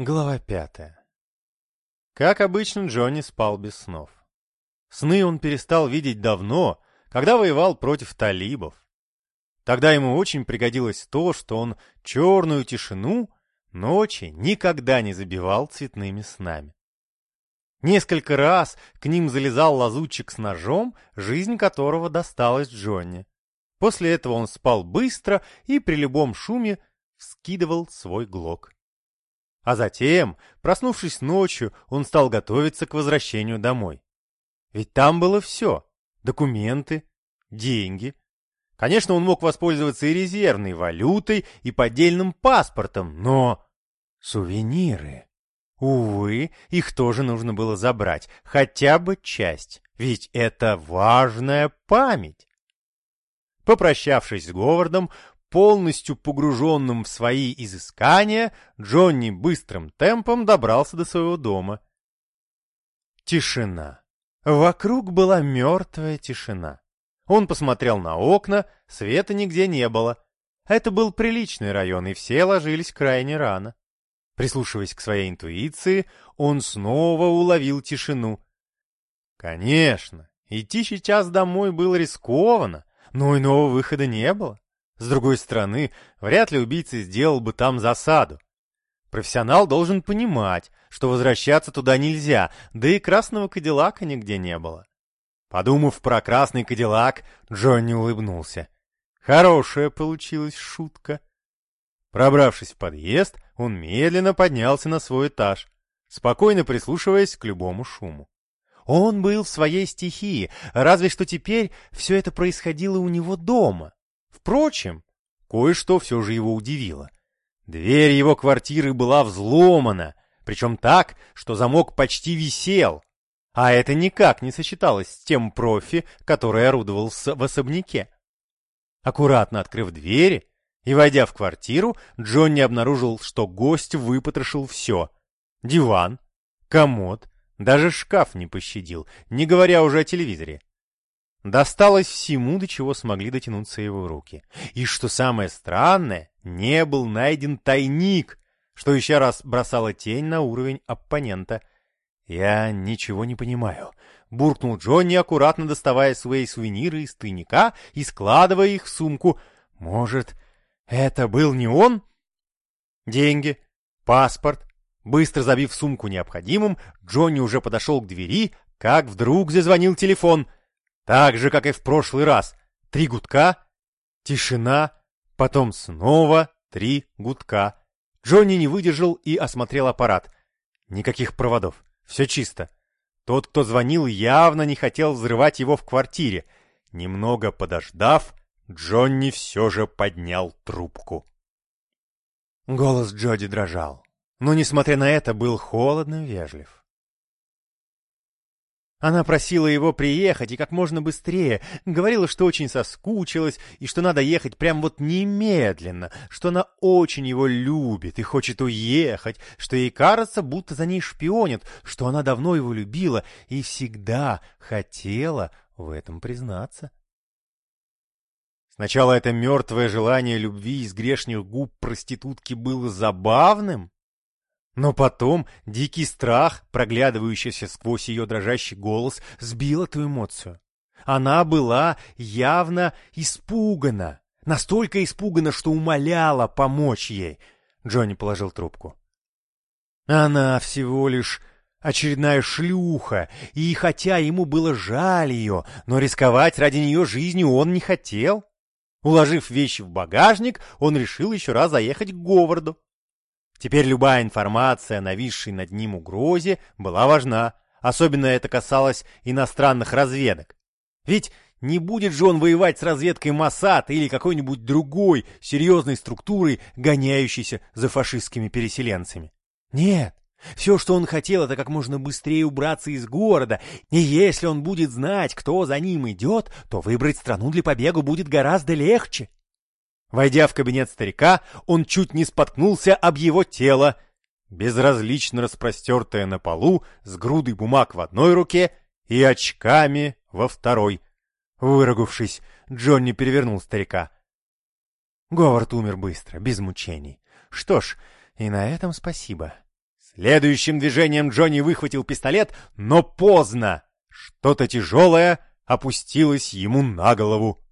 Глава пятая. Как обычно, Джонни спал без снов. Сны он перестал видеть давно, когда воевал против талибов. Тогда ему очень пригодилось то, что он черную тишину ночи никогда не забивал цветными снами. Несколько раз к ним залезал лазутчик с ножом, жизнь которого досталась Джонни. После этого он спал быстро и при любом шуме вскидывал свой глок. А затем, проснувшись ночью, он стал готовиться к возвращению домой. Ведь там было все — документы, деньги. Конечно, он мог воспользоваться и резервной валютой, и поддельным паспортом, но... Сувениры... Увы, их тоже нужно было забрать, хотя бы часть, ведь это важная память. Попрощавшись с Говардом, Полностью погруженным в свои изыскания, Джонни быстрым темпом добрался до своего дома. Тишина. Вокруг была мертвая тишина. Он посмотрел на окна, света нигде не было. Это был приличный район, и все ложились крайне рано. Прислушиваясь к своей интуиции, он снова уловил тишину. Конечно, идти сейчас домой было рискованно, но иного выхода не было. С другой стороны, вряд ли убийца сделал бы там засаду. Профессионал должен понимать, что возвращаться туда нельзя, да и красного кадиллака нигде не было. Подумав про красный кадиллак, Джонни улыбнулся. Хорошая получилась шутка. Пробравшись в подъезд, он медленно поднялся на свой этаж, спокойно прислушиваясь к любому шуму. Он был в своей стихии, разве что теперь все это происходило у него дома. Впрочем, кое-что все же его удивило. Дверь его квартиры была взломана, причем так, что замок почти висел. А это никак не сочеталось с тем профи, который орудовал в особняке. Аккуратно открыв двери и войдя в квартиру, Джонни обнаружил, что гость выпотрошил все. Диван, комод, даже шкаф не пощадил, не говоря уже о телевизоре. Досталось всему, до чего смогли дотянуться его руки. И что самое странное, не был найден тайник, что еще раз бросало тень на уровень оппонента. «Я ничего не понимаю», — буркнул Джонни, аккуратно доставая свои сувениры из тайника и складывая их в сумку. «Может, это был не он?» Деньги, паспорт. Быстро забив сумку необходимым, Джонни уже подошел к двери, как вдруг зазвонил телефон — так же, как и в прошлый раз. Три гудка, тишина, потом снова три гудка. Джонни не выдержал и осмотрел аппарат. Никаких проводов. Все чисто. Тот, кто звонил, явно не хотел взрывать его в квартире. Немного подождав, Джонни все же поднял трубку. Голос Джоди дрожал, но, несмотря на это, был холодно вежлив. Она просила его приехать и как можно быстрее, говорила, что очень соскучилась и что надо ехать прям вот немедленно, что она очень его любит и хочет уехать, что ей кажется, будто за ней шпионят, что она давно его любила и всегда хотела в этом признаться. Сначала это мертвое желание любви из грешних губ проститутки было забавным, но потом дикий страх, проглядывающийся сквозь ее дрожащий голос, сбил эту эмоцию. Она была явно испугана. Настолько испугана, что умоляла помочь ей. Джонни положил трубку. Она всего лишь очередная шлюха, и хотя ему было жаль ее, но рисковать ради нее жизнью он не хотел. Уложив вещи в багажник, он решил еще раз заехать к Говарду. Теперь любая информация, нависшей над ним угрозе, была важна. Особенно это касалось иностранных разведок. Ведь не будет же он воевать с разведкой Моссад или какой-нибудь другой серьезной структурой, гоняющейся за фашистскими переселенцами. Нет, все, что он хотел, это как можно быстрее убраться из города, и если он будет знать, кто за ним идет, то выбрать страну для побега будет гораздо легче. Войдя в кабинет старика, он чуть не споткнулся об его тело, безразлично распростертое на полу, с грудой бумаг в одной руке и очками во второй. Выругавшись, Джонни перевернул старика. Говард умер быстро, без мучений. Что ж, и на этом спасибо. Следующим движением Джонни выхватил пистолет, но поздно. Что-то тяжелое опустилось ему на голову.